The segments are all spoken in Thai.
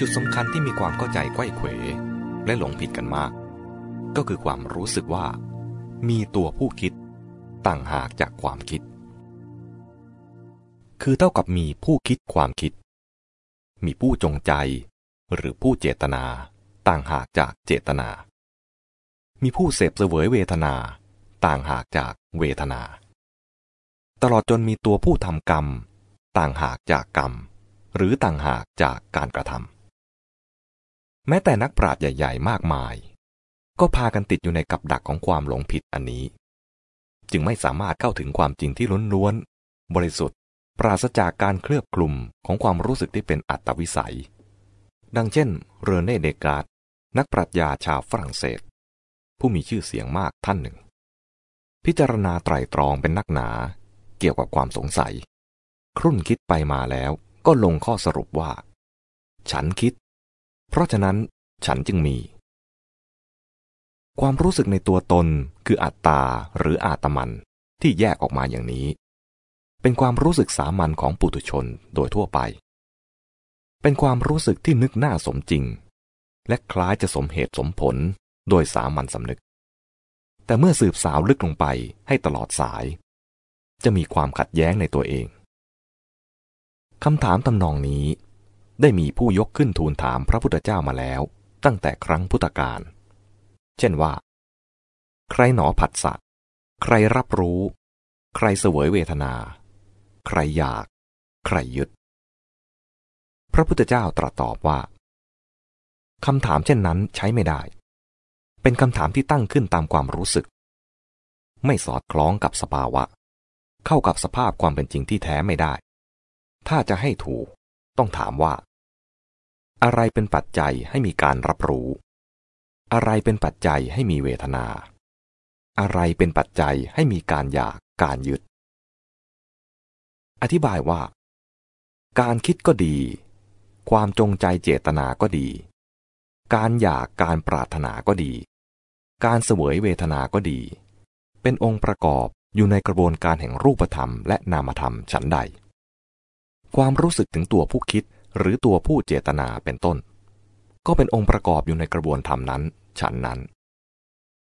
จุดสำคัญที่มีความเข้าใจไข้เขวและหลงผิดกันมาก ก็คือความรู้สึกว่า มีตัวผู้คิด ต่างหากจากความคิด คือเท่ากับมีผู้คิดความคิด มีผู้จงใจ หรือผู้เจตนา ต่างหากจากเจตนา มีผู้เสพเสวยเวทนา ต่างหากจากเวทนา ตลอดจนมีตัวผู้ทำกรรม ต่างหากจากกรรม หรือต่างหากจากการกระทำ แม้แต่นักปราชญ์ใหญ่ ๆ มากมาย ก็พากันติดอยู่ในกับดักของความหลงผิดอันนี้ จึงไม่สามารถเข้าถึงความจริงที่ล้วนๆ บริสุทธิ์ ปราศจากการเคลือบกลุ่มของความรู้สึกที่เป็นอัตวิสัย ดังเช่น เรเน่เดกาดนักปรัชญาชาวฝรั่งเศส ผู้มีชื่อเสียงมากท่านหนึ่ง พิจารณาไตรตรองเป็นนักหนา เกี่ยวกับความสงสัย ครุ่นคิดไปมาแล้วก็ลงข้อสรุปว่า ฉันคิด เพราะฉะนั้นฉันจึงมี ความรู้สึกในตัวตนคืออัตตาหรืออาตมันที่แยกออกมาอย่างนี้ เป็นความรู้สึกสามัญของปุถุชนโดยทั่วไป เป็นความรู้สึกที่นึกหน้าสมจริง และคล้ายจะสมเหตุสมผลโดยสามัญสำนึก แต่เมื่อสืบสาวลึกลงไปให้ตลอดสาย จะมีความขัดแย้งในตัวเองคำถามตำนองนี้ ได้มีผู้ยกขึ้นทูลถามพระพุทธเจ้ามาแล้ว ตั้งแต่ครั้งพุทธกาล เช่นว่า ใครหนอผัสสะ ใครรับรู้ ใครเสวยเวทนา ใครอยาก ใครยึด พระพุทธเจ้าตรัสตอบว่าคำถามเช่นนั้นใช้ไม่ได้ เป็นคำถามที่ตั้งขึ้นตามความรู้สึก ไม่สอดคล้องกับสภาวะ เข้ากับสภาพความเป็นจริงที่แท้ไม่ได้ ถ้าจะให้ถูก ต้องถามว่า อะไรเป็นปัจจัยให้มีการรับรู้ อะไรเป็นปัจจัยให้มีเวทนา อะไรเป็นปัจจัยให้มีการอยากการยึด อธิบายว่า การคิดก็ดี ความจงใจเจตนาก็ดี การอยากการปรารถนาก็ดี การเสวยเวทนาก็ดี เป็นองค์ประกอบอยู่ในกระบวนการแห่งรูปธรรมและนามธรรมฉันใด ความรู้สึกถึงตัวผู้คิด หรือตัวผู้เจตนาเป็นต้น ก็เป็นองค์ประกอบอยู่ในกระบวนธรรมนั้น ฉันนั้น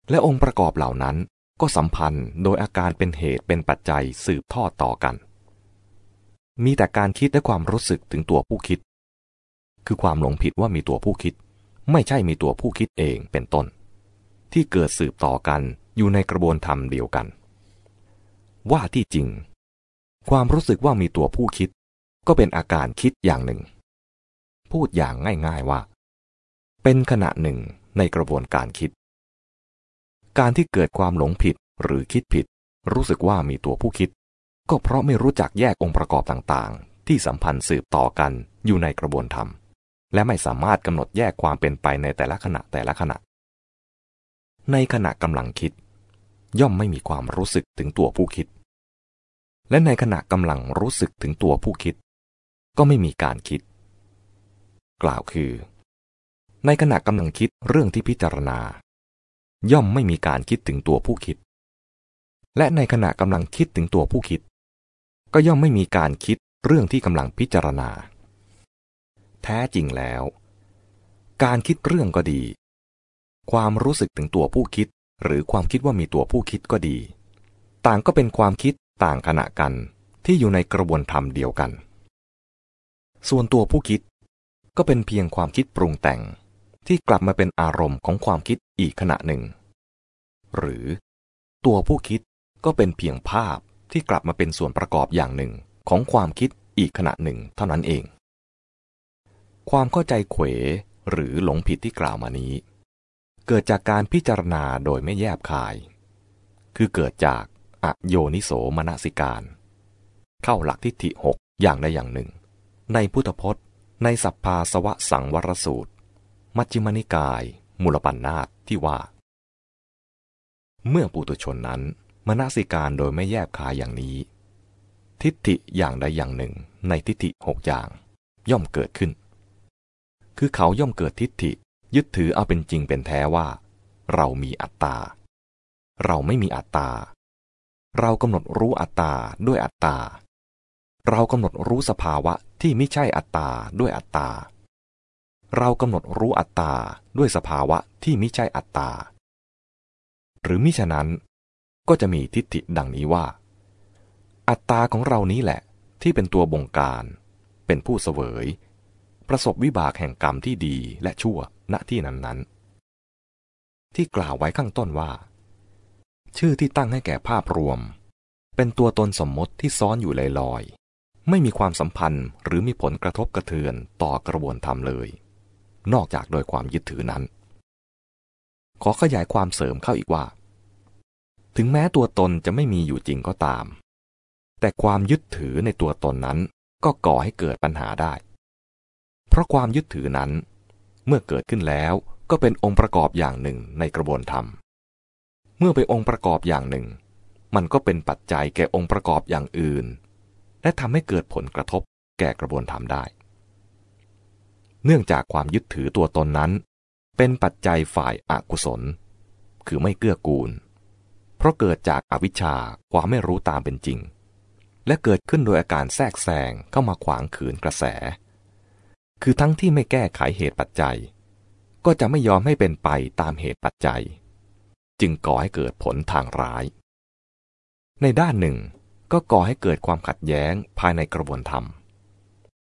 และองค์ประกอบเหล่านั้นก็สัมพันธ์โดยอาการเป็นเหตุเป็นปัจจัยสืบทอดต่อกัน มีแต่การคิดและความรู้สึกถึงตัวผู้คิด คือความหลงผิดว่ามีตัวผู้คิด ไม่ใช่มีตัวผู้คิดเองเป็นต้น ที่เกิดสืบต่อกันอยู่ในกระบวนธรรมเดียวกัน ว่าที่จริง ความรู้สึกว่ามีตัวผู้คิด ก็เป็นอาการคิดอย่างหนึ่ง พูดอย่างง่ายๆว่า เป็นขณะหนึ่งในกระบวนการคิด การที่เกิดความหลงผิดหรือคิดผิด รู้สึกว่ามีตัวผู้คิด ก็เพราะไม่รู้จักแยกองค์ประกอบต่างๆ ที่สัมพันธ์สืบต่อกันอยู่ในกระบวนธรรม และไม่สามารถกำหนดแยกความเป็นไปในแต่ละขณะแต่ละขณะ ในขณะกำลังคิด ย่อมไม่มีความรู้สึกถึงตัวผู้คิด และในขณะกำลังรู้สึกถึงตัวผู้คิด ก็ไม่มีการคิด กล่าวคือ ในขณะกำลังคิดเรื่องที่พิจารณา ย่อมไม่มีการคิดถึงตัวผู้คิด และในขณะกำลังคิดถึงตัวผู้คิด ก็ย่อมไม่มีการคิดเรื่องที่กำลังพิจารณา แท้จริงแล้ว การคิดเรื่องก็ดี ความรู้สึกถึงตัวผู้คิด หรือความคิดว่ามีตัวผู้คิดก็ดี ต่างก็เป็นความคิดต่างขณะกันที่อยู่ในกระบวนธรรมเดียวกัน ส่วนตัวผู้คิด ก็เป็นเพียงความคิดปรุงแต่งที่กลับมาเป็นอารมณ์ของความคิดอีกขณะหนึ่ง หรือตัวผู้คิดก็เป็นเพียงภาพที่กลับมาเป็นส่วนประกอบอย่างหนึ่งของความคิดอีกขณะหนึ่งเท่านั้นเอง ความเข้าใจเขวหรือหลงผิดที่กล่าวมานี้ เกิดจากการพิจารณาโดยไม่แยบคาย คือเกิดจากอโยนิโสมนสิการ เข้าหลักทิฏฐิหกอย่างใดอย่างหนึ่ง ในพุทธพจน์ ในสัพพาสวะสังวรสูตร มัจจิมนิกาย มูลปัญนาตที่ว่า เมื่อปุตุชนนั้นมนสิการโดยไม่แยบคายอย่างนี้ ทิฏฐิอย่างใดอย่างหนึ่งในทิฏฐิหกอย่างย่อมเกิดขึ้น คือเขาย่อมเกิดทิฏฐิยึดถือเอาเป็นจริงเป็นแท้ว่า เรามีอัตตา เราไม่มีอัตตา เรากำหนดรู้อัตตาด้วยอัตตา เรากำหนดรู้สภาวะ ที่ไม่ใช่อัตตาด้วยอัตตา เรากำหนดรู้อัตตาด้วยสภาวะที่มิใช่อัตตา หรือมิฉะนั้นก็จะมีทิฏฐิดังนี้ว่า อัตตาของเรานี้แหละที่เป็นตัวบงการ เป็นผู้เสวย ประสบวิบากแห่งกรรมที่ดีและชั่วณที่นั้นๆที่กล่าวไว้ข้างต้นว่า ชื่อที่ตั้งให้แก่ภาพรวม เป็นตัวตนสมมติที่ซ้อนอยู่ลอย ไม่มีความสัมพันธ์หรือมีผลกระทบกระเทือนต่อกระบวนธรรมเลย นอกจากโดยความยึดถือนั้น ขอขยายความเสริมเข้าอีกว่า ถึงแม้ตัวตนจะไม่มีอยู่จริงก็ตาม แต่ความยึดถือในตัวตนนั้นก็ก่อให้เกิดปัญหาได้ เพราะความยึดถือนั้น เมื่อเกิดขึ้นแล้วก็เป็นองค์ประกอบอย่างหนึ่งในกระบวนธรรม เมื่อเป็นองค์ประกอบอย่างหนึ่ง มันก็เป็นปัจจัยแก่องค์ประกอบอย่างอื่น และทำให้เกิดผลกระทบแก่กระบวนธรรมได้ เนื่องจากความยึดถือตัวตนนั้น เป็นปัจจัยฝ่ายอากุศล คือไม่เกื้อกูล เพราะเกิดจากอาวิชชาความไม่รู้ตามเป็นจริง และเกิดขึ้นโดยอาการแทรกแซงเข้ามาขวางขืนกระแส คือทั้งที่ไม่แก้ไขเหตุปัจจัย ก็จะไม่ยอมให้เป็นไปตามเหตุปัจจัย จึงก่อให้เกิดผลทางร้าย ในด้านหนึ่ง ก็ก่อให้เกิดความขัดแย้งภายในกระบวนธรรม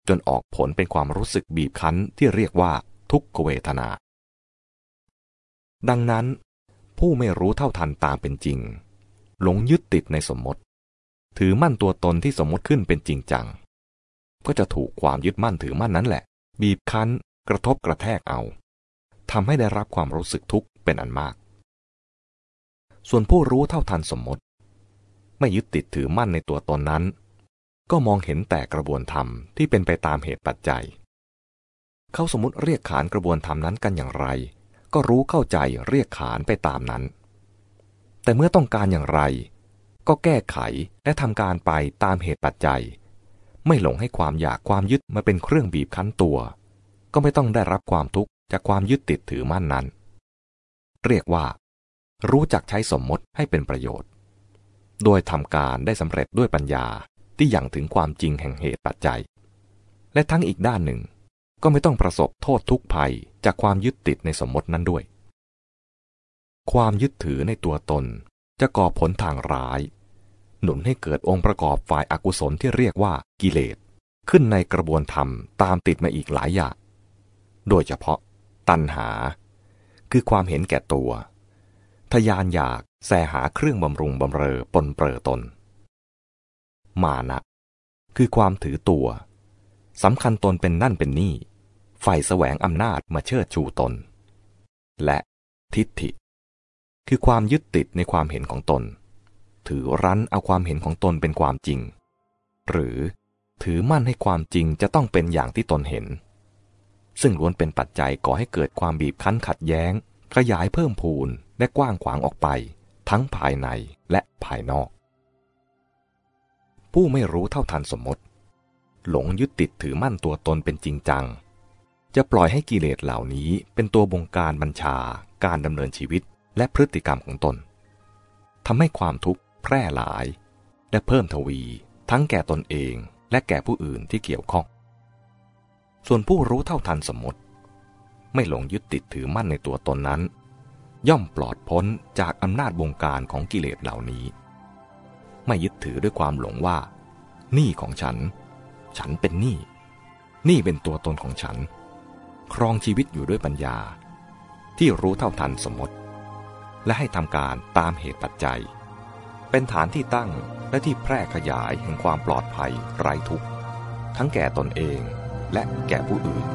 จนออกผลเป็นความรู้สึกบีบคั้นที่เรียกว่าทุกขเวทนา ดังนั้น ผู้ไม่รู้เท่าทันตามเป็นจริง หลงยึดติดในสมมติ ถือมั่นตัวตนที่สมมติขึ้นเป็นจริงจัง ก็จะถูกความยึดมั่นถือมั่นนั้นแหละ บีบคั้น กระทบกระแทกเอาทำให้ได้รับความรู้สึกทุกข์เป็นอันมาก ส่วนผู้รู้เท่าทันสมมติ ไม่ยึดติดถือมั่นในตัวตนนั้น ก็มองเห็นแต่กระบวนธรรมที่เป็นไปตามเหตุปัจจัย เขาสมมติเรียกขานกระบวนธรรมนั้นกันอย่างไร ก็รู้เข้าใจเรียกขานไปตามนั้น แต่เมื่อต้องการอย่างไร ก็แก้ไขและทำการไปตามเหตุปัจจัย ไม่หลงให้ความอยากความยึดมาเป็นเครื่องบีบคั้นตัว ก็ไม่ต้องได้รับความทุกข์จากความยึดติดถือมั่นนั้น เรียกว่า รู้จักใช้สมมติให้เป็นประโยชน์ โดยทำการได้สำเร็จด้วยปัญญาที่ย่งถึงความจริงแห่งเหตุปัจจัย และทั้งอีกด้านหนึ่ง ก็ไม่ต้องประสบโทษทุกภัยจากความยึดติดในสมมตินั้นด้วย ความยึดถือในตัวตนจะก่อผลทางร้าย หนุนให้เกิดองค์ประกอบฝ่ายอากุศลที่เรียกว่ากิเลส ขึ้นในกระบวนธรรมตามติดมาอีกหลายอย่าง โดยเฉพาะ ตัณหา คือความเห็นแก่ตัว ทยานอยาก แสหาเครื่องบำรุงบำเรอปนเปรอตน มานะ คือความถือตัวสำคัญตนเป็นนั่นเป็นนี่ใฝ่แสวงอำนาจมาเชิดชูตน และทิฏฐิ คือความยึดติดในความเห็นของตน ถือรั้นเอาความเห็นของตนเป็นความจริง หรือถือมั่นให้ความจริงจะต้องเป็นอย่างที่ตนเห็น ซึ่งล้วนเป็นปัจจัยก่อให้เกิดความบีบคั้นขัดแย้ง ขยายเพิ่มพูนและกว้างขวางออกไป ทั้งภายในและภายนอก ผู้ไม่รู้เท่าทันสมมติ หลงยึดติดถือมั่นตัวตนเป็นจริงจัง จะปล่อยให้กิเลสเหล่านี้เป็นตัวบงการบัญชา การดำเนินชีวิตและพฤติกรรมของตนทำให้ความทุกข์แพร่หลาย และเพิ่มทวี ทั้งแก่ตนเองและแก่ผู้อื่นที่เกี่ยวข้อง ส่วนผู้รู้เท่าทันสมมติ ไม่หลงยึดติดถือมั่นในตัวตนนั้น ย่อมปลอดพ้นจากอำนาจบงการของกิเลสเหล่านี้ ไม่ยึดถือด้วยความหลงว่า นี่ของฉัน ฉันเป็นนี่ นี่เป็นตัวตนของฉัน ครองชีวิตอยู่ด้วยปัญญา ที่รู้เท่าทันสมมติ และให้ทำการตามเหตุปัจจัย เป็นฐานที่ตั้งและที่แพร่ขยายแห่งความปลอดภัยไร้ทุกข์ ทั้งแก่ตนเองและแก่ผู้อื่น